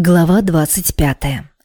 Глава 25.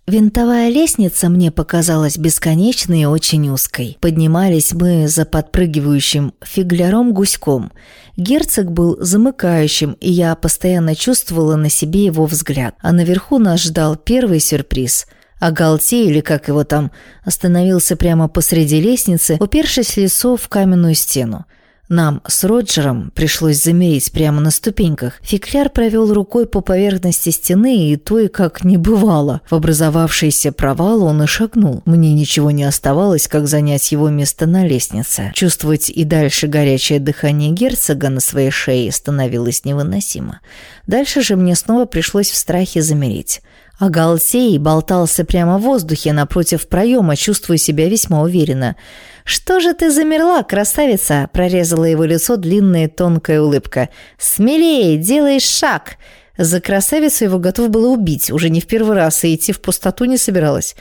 Винтовая лестница мне показалась бесконечной и очень узкой. Поднимались мы за подпрыгивающим фигляром-гуськом. Герцог был замыкающим, и я постоянно чувствовала на себе его взгляд. А наверху нас ждал первый сюрприз – а или как его там, остановился прямо посреди лестницы, упершись лицо в каменную стену. Нам с Роджером пришлось замереть прямо на ступеньках. Фикляр провел рукой по поверхности стены, и то и как не бывало. В образовавшийся провал он и шагнул. Мне ничего не оставалось, как занять его место на лестнице. Чувствовать и дальше горячее дыхание герцога на своей шее становилось невыносимо. Дальше же мне снова пришлось в страхе замереть. А Галсей болтался прямо в воздухе напротив проема, чувствуя себя весьма уверенно. «Что же ты замерла, красавица?» – прорезала его лицо длинная тонкая улыбка. «Смелее, делай шаг!» За красавицу его готов было убить, уже не в первый раз, и идти в пустоту не собиралась.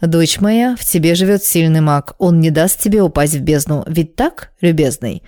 «Дочь моя, в тебе живет сильный маг, он не даст тебе упасть в бездну, ведь так, любезный?»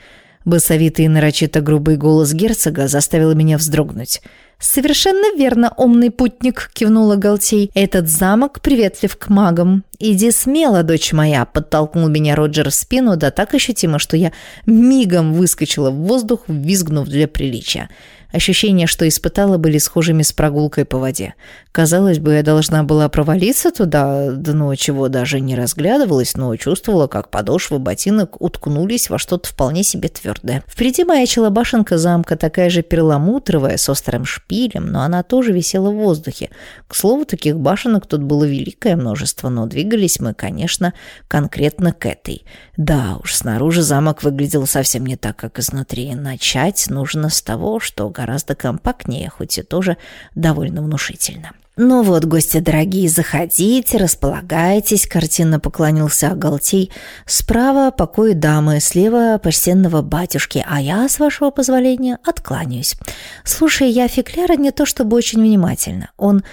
Басовитый и нарочито грубый голос герцога заставил меня вздрогнуть. «Совершенно верно, умный путник», – кивнула Галтей. «Этот замок приветлив к магам. Иди смело, дочь моя», – подтолкнул меня Роджер в спину, да так ощутимо, что я мигом выскочила в воздух, визгнув для приличия. Ощущения, что испытала, были схожими с прогулкой по воде. Казалось бы, я должна была провалиться туда, дно чего даже не разглядывалось, но чувствовала, как подошвы ботинок уткнулись во что-то вполне себе твердое. Впереди маячила башенка замка, такая же перламутровая, с острым шпилем, но она тоже висела в воздухе. К слову, таких башенок тут было великое множество, но двигались мы, конечно, конкретно к этой. Да уж, снаружи замок выглядел совсем не так, как изнутри. Начать нужно с того, что гораздо компактнее, хоть и тоже довольно внушительно. «Ну вот, гости дорогие, заходите, располагайтесь», – картинно поклонился Агалтей. «Справа покой дамы, слева почтенного батюшки, а я, с вашего позволения, откланяюсь. Слушай, я Фекляра не то чтобы очень внимательно. Он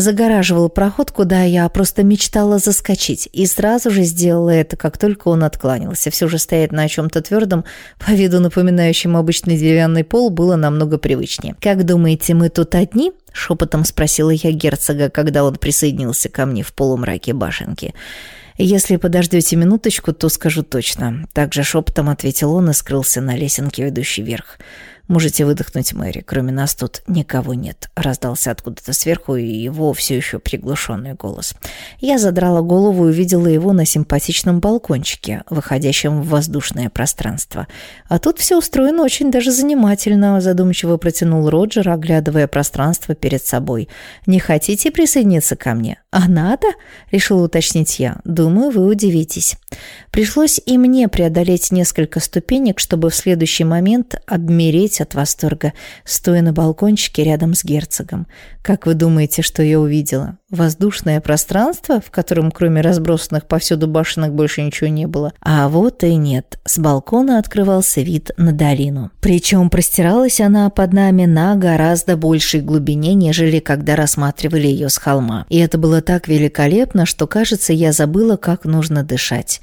загораживал проход, куда я просто мечтала заскочить, и сразу же сделала это, как только он откланялся. Все же стоять на чем-то твердом, по виду напоминающем обычный деревянный пол, было намного привычнее. «Как думаете, мы тут одни?» – шепотом спросила я герцога, когда он присоединился ко мне в полумраке башенки. «Если подождете минуточку, то скажу точно». Также шепотом ответил он и скрылся на лесенке, ведущей вверх. «Можете выдохнуть, Мэри, кроме нас тут никого нет», — раздался откуда-то сверху и его все еще приглушенный голос. Я задрала голову и увидела его на симпатичном балкончике, выходящем в воздушное пространство. А тут все устроено очень даже занимательно, задумчиво протянул Роджер, оглядывая пространство перед собой. «Не хотите присоединиться ко мне?» «А надо?» — решила уточнить я. «Думаю, вы удивитесь». Пришлось и мне преодолеть несколько ступенек, чтобы в следующий момент обмереть от восторга, стоя на балкончике рядом с герцогом. Как вы думаете, что я увидела? Воздушное пространство, в котором кроме разбросанных повсюду башенок больше ничего не было? А вот и нет. С балкона открывался вид на долину. Причем простиралась она под нами на гораздо большей глубине, нежели когда рассматривали ее с холма. И это было так великолепно, что, кажется, я забыла, как нужно дышать.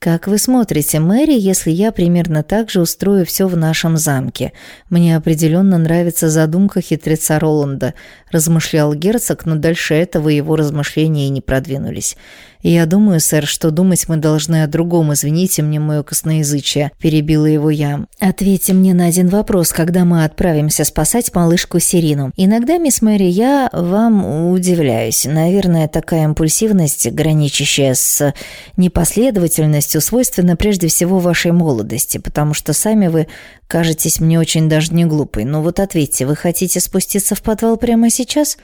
«Как вы смотрите, Мэри, если я примерно так же устрою все в нашем замке? Мне определенно нравится задумка хитреца Роланда», – размышлял герцог, но дальше этого его размышления и не продвинулись. «Я думаю, сэр, что думать мы должны о другом. Извините мне мое косноязычие», – перебила его я. «Ответьте мне на один вопрос, когда мы отправимся спасать малышку Сирину. Иногда, мисс Мэри, я вам удивляюсь. Наверное, такая импульсивность, граничащая с непоследовательностью, свойственна прежде всего вашей молодости, потому что сами вы кажетесь мне очень даже не глупой. Но вот ответьте, вы хотите спуститься в подвал прямо сейчас?»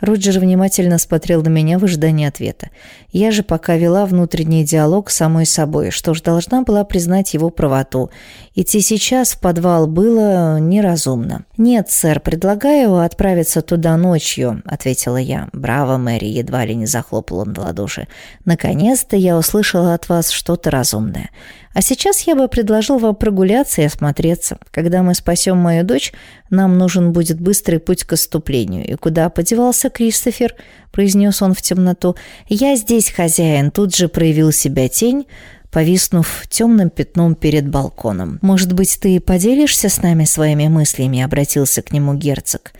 Роджер внимательно смотрел на меня в ожидании ответа. Я же пока вела внутренний диалог с самой собой, что ж должна была признать его правоту. Идти сейчас в подвал было неразумно. «Нет, сэр, предлагаю отправиться туда ночью», — ответила я. «Браво, Мэри», — едва ли не захлопала на ладоши. «Наконец-то я услышала от вас что-то разумное. А сейчас я бы предложил вам прогуляться и осмотреться. Когда мы спасем мою дочь, нам нужен будет быстрый путь к отступлению. И куда подевался Кристофер?» – произнес он в темноту. «Я здесь, хозяин», – тут же проявил себя тень, повиснув темным пятном перед балконом. «Может быть, ты поделишься с нами своими мыслями?» – обратился к нему герцог.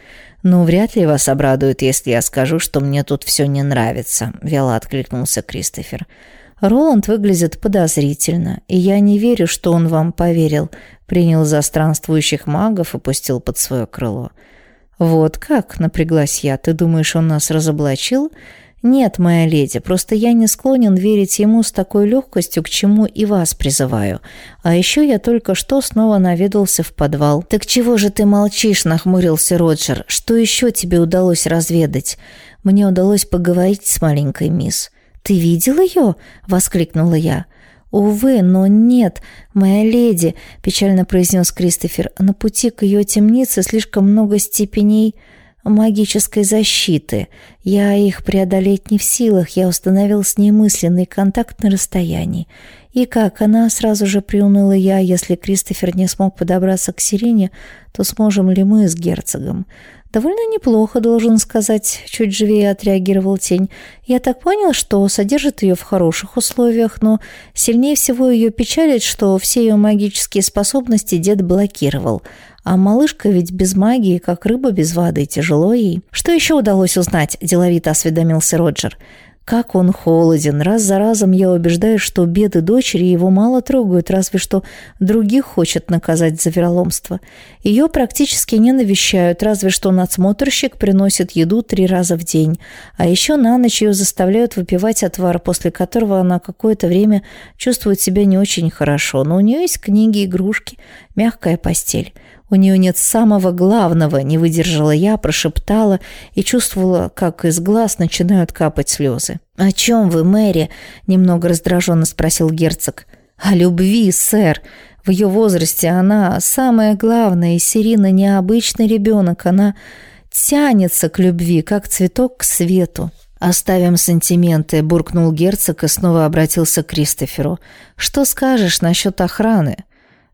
«Ну, вряд ли вас обрадует, если я скажу, что мне тут все не нравится», — вяло откликнулся Кристофер. «Роланд выглядит подозрительно, и я не верю, что он вам поверил», — принял за странствующих магов и пустил под свое крыло. «Вот как?» — напряглась я. «Ты думаешь, он нас разоблачил?» «Нет, моя леди, просто я не склонен верить ему с такой легкостью, к чему и вас призываю. А еще я только что снова наведался в подвал». «Так чего же ты молчишь?» – нахмурился Роджер. «Что еще тебе удалось разведать?» «Мне удалось поговорить с маленькой мисс». «Ты видел ее?» – воскликнула я. «Увы, но нет, моя леди», – печально произнес Кристофер. «На пути к ее темнице слишком много степеней...» магической защиты. Я их преодолеть не в силах, я установил с ней мысленный контакт на расстоянии. И как она сразу же приуныла я, если Кристофер не смог подобраться к Сирине, то сможем ли мы с герцогом? Довольно неплохо, должен сказать, чуть живее отреагировал тень. Я так понял, что содержит ее в хороших условиях, но сильнее всего ее печалит, что все ее магические способности дед блокировал. А малышка ведь без магии, как рыба без воды, тяжело ей. Что еще удалось узнать, деловито осведомился Роджер. Как он холоден. Раз за разом я убеждаюсь, что беды дочери его мало трогают, разве что других хочет наказать за вероломство. Ее практически не навещают, разве что надсмотрщик приносит еду три раза в день. А еще на ночь ее заставляют выпивать отвар, после которого она какое-то время чувствует себя не очень хорошо. Но у нее есть книги, игрушки, мягкая постель. У нее нет самого главного, не выдержала я, прошептала и чувствовала, как из глаз начинают капать слезы. «О чем вы, Мэри?» – немного раздраженно спросил герцог. «О любви, сэр. В ее возрасте она самое главное, и Сирина необычный ребенок, она тянется к любви, как цветок к свету». «Оставим сантименты», – буркнул герцог и снова обратился к Кристоферу. «Что скажешь насчет охраны?»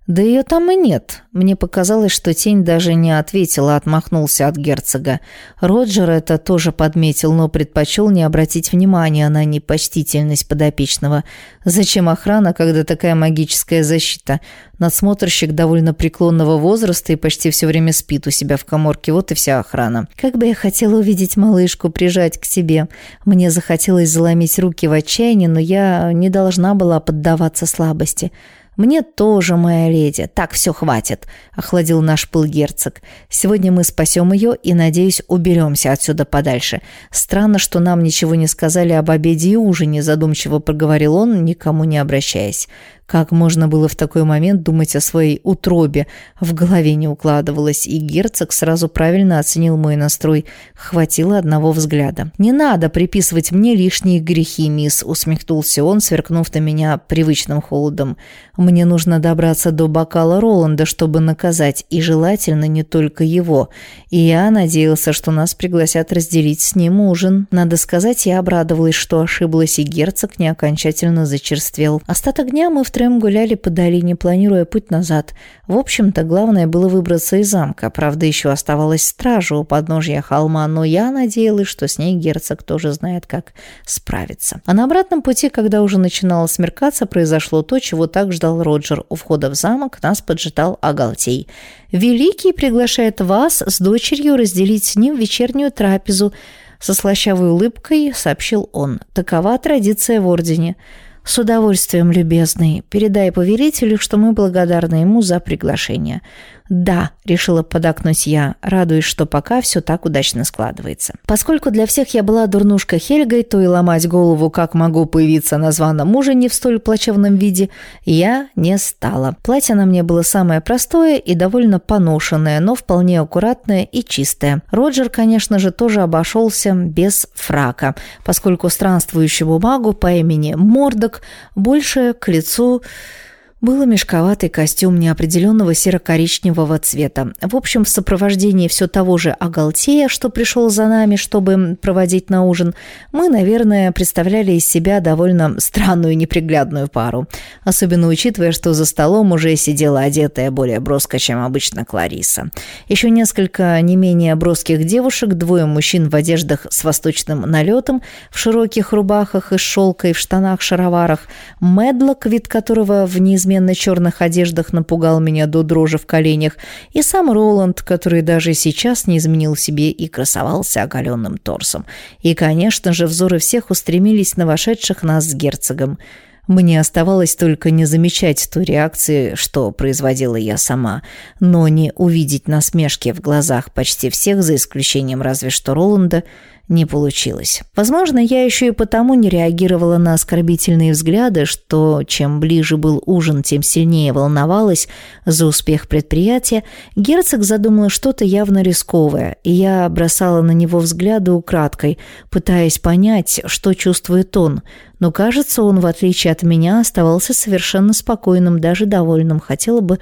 Да ее там и нет. Мне показалось, что тень даже не ответила, отмахнулся от герцога. Роджер это тоже подметил, но предпочел не обратить внимания на непочтительность подопечного. Зачем охрана, когда такая магическая защита? Надсмотрщик довольно преклонного возраста и почти все время спит у себя в коморке. Вот и вся охрана. Как бы я хотела увидеть малышку, прижать к себе. Мне захотелось заломить руки в отчаянии, но я не должна была поддаваться слабости. «Мне тоже, моя леди. Так, все, хватит», — охладил наш пыл герцог. «Сегодня мы спасем ее и, надеюсь, уберемся отсюда подальше. Странно, что нам ничего не сказали об обеде и ужине», — задумчиво проговорил он, никому не обращаясь. Как можно было в такой момент думать о своей утробе? В голове не укладывалось, и герцог сразу правильно оценил мой настрой. Хватило одного взгляда. «Не надо приписывать мне лишние грехи, мисс», — усмехнулся он, сверкнув на меня привычным холодом. «Мне нужно добраться до бокала Роланда, чтобы наказать, и желательно не только его. И я надеялся, что нас пригласят разделить с ним ужин. Надо сказать, я обрадовалась, что ошиблась, и герцог не окончательно зачерствел. Остаток дня мы втроем втроем гуляли по долине, планируя путь назад. В общем-то, главное было выбраться из замка. Правда, еще оставалась стража у подножья холма, но я надеялась, что с ней герцог тоже знает, как справиться. А на обратном пути, когда уже начинало смеркаться, произошло то, чего так ждал Роджер. У входа в замок нас поджидал Агалтей. «Великий приглашает вас с дочерью разделить с ним вечернюю трапезу», со слащавой улыбкой сообщил он. «Такова традиция в Ордене». «С удовольствием, любезный. Передай повелителю, что мы благодарны ему за приглашение. «Да», — решила подакнуть я, радуясь, что пока все так удачно складывается. Поскольку для всех я была дурнушка Хельгой, то и ломать голову, как могу появиться на званом ужине в столь плачевном виде, я не стала. Платье на мне было самое простое и довольно поношенное, но вполне аккуратное и чистое. Роджер, конечно же, тоже обошелся без фрака, поскольку странствующему магу по имени Мордок больше к лицу был мешковатый костюм неопределенного серо-коричневого цвета. В общем, в сопровождении все того же Агалтея, что пришел за нами, чтобы проводить на ужин, мы, наверное, представляли из себя довольно странную неприглядную пару. Особенно учитывая, что за столом уже сидела одетая более броско, чем обычно Клариса. Еще несколько не менее броских девушек, двое мужчин в одеждах с восточным налетом, в широких рубахах из шелка и в штанах-шароварах, Медлок, вид которого в неизменном неизменно черных одеждах напугал меня до дрожи в коленях, и сам Роланд, который даже сейчас не изменил себе и красовался оголенным торсом. И, конечно же, взоры всех устремились на вошедших нас с герцогом. Мне оставалось только не замечать ту реакции, что производила я сама, но не увидеть насмешки в глазах почти всех, за исключением разве что Роланда, не получилось. Возможно, я еще и потому не реагировала на оскорбительные взгляды, что чем ближе был ужин, тем сильнее волновалась за успех предприятия. Герцог задумал что-то явно рисковое, и я бросала на него взгляды украдкой, пытаясь понять, что чувствует он. Но, кажется, он, в отличие от меня, оставался совершенно спокойным, даже довольным. Хотела бы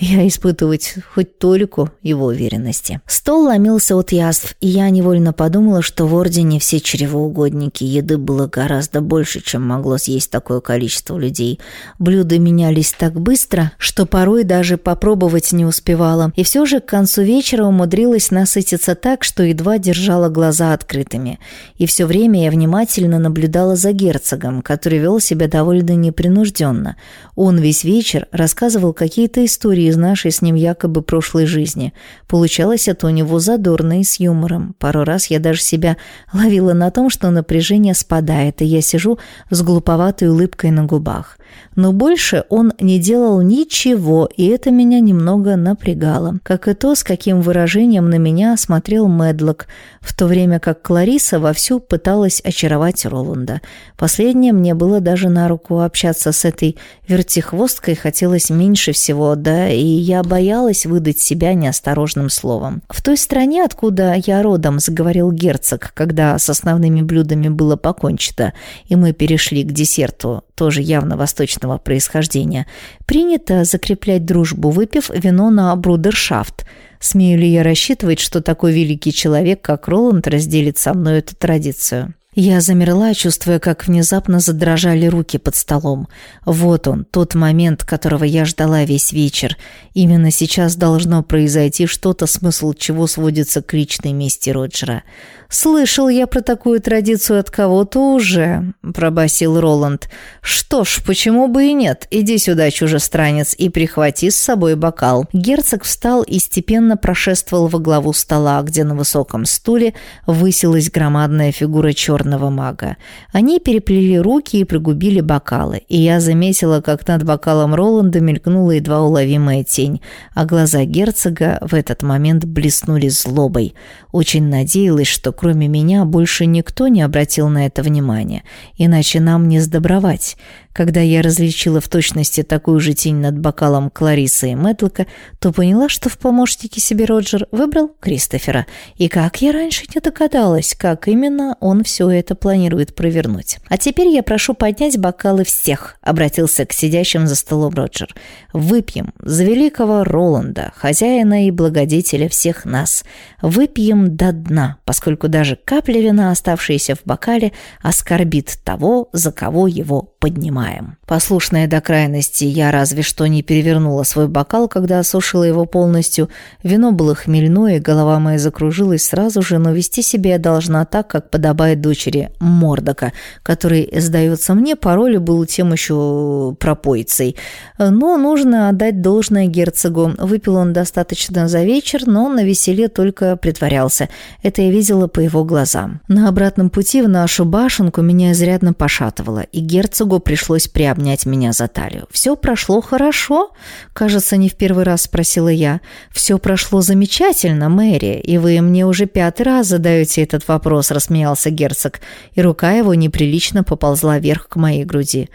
я испытывать хоть толику его уверенности. Стол ломился от яств, и я невольно подумала, что в Ордене все чревоугодники, еды было гораздо больше, чем могло съесть такое количество людей. Блюда менялись так быстро, что порой даже попробовать не успевала. И все же к концу вечера умудрилась насытиться так, что едва держала глаза открытыми. И все время я внимательно наблюдала за герцогом, который вел себя довольно непринужденно. Он весь вечер рассказывал какие-то истории из нашей с ним якобы прошлой жизни. Получалось это у него задорно и с юмором. Пару раз я даже себя ловила на том, что напряжение спадает, и я сижу с глуповатой улыбкой на губах. Но больше он не делал ничего, и это меня немного напрягало. Как и то, с каким выражением на меня смотрел Медлок, в то время как Клариса вовсю пыталась очаровать Роланда. Последнее мне было даже на руку общаться с этой вертихвосткой хотелось меньше всего, да и я боялась выдать себя неосторожным словом. В той стране, откуда я родом, заговорил герцог, когда с основными блюдами было покончено, и мы перешли к десерту, тоже явно восточного происхождения, принято закреплять дружбу, выпив вино на брудершафт. Смею ли я рассчитывать, что такой великий человек, как Роланд, разделит со мной эту традицию? Я замерла, чувствуя, как внезапно задрожали руки под столом. Вот он, тот момент, которого я ждала весь вечер. Именно сейчас должно произойти что-то, смысл чего сводится к личной мести Роджера. «Слышал я про такую традицию от кого-то уже», – пробасил Роланд. «Что ж, почему бы и нет? Иди сюда, чужестранец, и прихвати с собой бокал». Герцог встал и степенно прошествовал во главу стола, где на высоком стуле высилась громадная фигура черного мага. Они переплели руки и пригубили бокалы, и я заметила, как над бокалом Роланда мелькнула едва уловимая тень, а глаза герцога в этот момент блеснули злобой. Очень надеялась, что кроме меня больше никто не обратил на это внимания, иначе нам не сдобровать. Когда я различила в точности такую же тень над бокалом Кларисы и Мэтлока, то поняла, что в помощнике себе Роджер выбрал Кристофера. И как я раньше не догадалась, как именно он все это планирует провернуть. «А теперь я прошу поднять бокалы всех», — обратился к сидящим за столом Роджер. «Выпьем за великого Роланда, хозяина и благодетеля всех нас. Выпьем до дна, поскольку даже капля вина, оставшаяся в бокале, оскорбит того, за кого его поднимаем. Послушная до крайности, я разве что не перевернула свой бокал, когда осушила его полностью. Вино было хмельное, голова моя закружилась сразу же, но вести себя я должна так, как подобает дочери Мордока, который, сдается мне, по роли был тем еще пропойцей. Но нужно отдать должное герцогу. Выпил он достаточно за вечер, но на веселе только притворялся. Это я видела по его глазам. На обратном пути в нашу башенку меня изрядно пошатывало, и Герцогу пришлось приобнять меня за талию. «Все прошло хорошо?» Кажется, не в первый раз спросила я. «Все прошло замечательно, Мэри, и вы мне уже пятый раз задаете этот вопрос», рассмеялся герцог, и рука его неприлично поползла вверх к моей груди.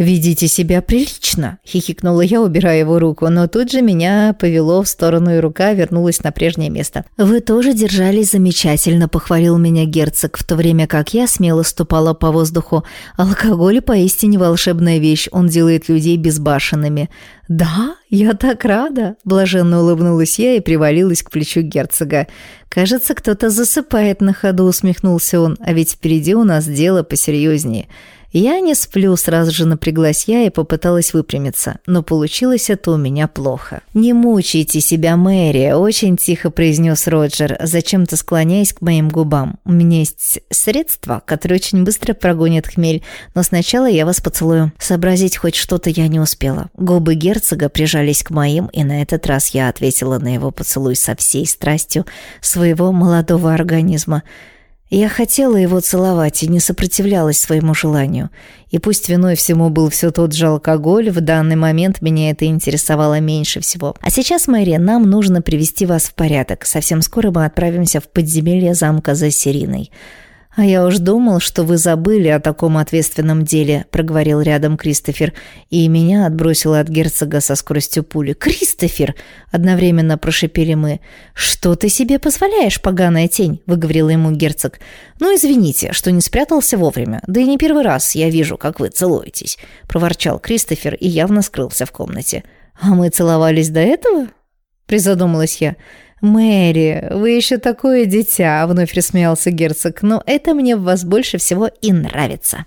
«Ведите себя прилично», — хихикнула я, убирая его руку, но тут же меня повело в сторону, и рука вернулась на прежнее место. «Вы тоже держались замечательно», — похвалил меня герцог, в то время как я смело ступала по воздуху. «Алкоголь поистине волшебная вещь, он делает людей безбашенными». «Да, я так рада!» – блаженно улыбнулась я и привалилась к плечу герцога. «Кажется, кто-то засыпает на ходу», – усмехнулся он, «а ведь впереди у нас дело посерьезнее». Я не сплю, сразу же напряглась я и попыталась выпрямиться, но получилось это у меня плохо. «Не мучайте себя, Мэри», – очень тихо произнес Роджер, зачем-то склоняясь к моим губам. «У меня есть средство, которое очень быстро прогонит хмель, но сначала я вас поцелую». Сообразить хоть что-то я не успела. Губы герцога прижались к моим, и на этот раз я ответила на его поцелуй со всей страстью своего молодого организма – я хотела его целовать и не сопротивлялась своему желанию. И пусть виной всему был все тот же алкоголь, в данный момент меня это интересовало меньше всего. А сейчас, Мэри, нам нужно привести вас в порядок. Совсем скоро мы отправимся в подземелье замка за Сириной. «А я уж думал, что вы забыли о таком ответственном деле», – проговорил рядом Кристофер, и меня отбросило от герцога со скоростью пули. «Кристофер!» – одновременно прошипели мы. «Что ты себе позволяешь, поганая тень?» – выговорил ему герцог. «Ну, извините, что не спрятался вовремя. Да и не первый раз я вижу, как вы целуетесь», – проворчал Кристофер и явно скрылся в комнате. «А мы целовались до этого?» – призадумалась я. «Мэри, вы еще такое дитя», — вновь рассмеялся герцог, «но это мне в вас больше всего и нравится».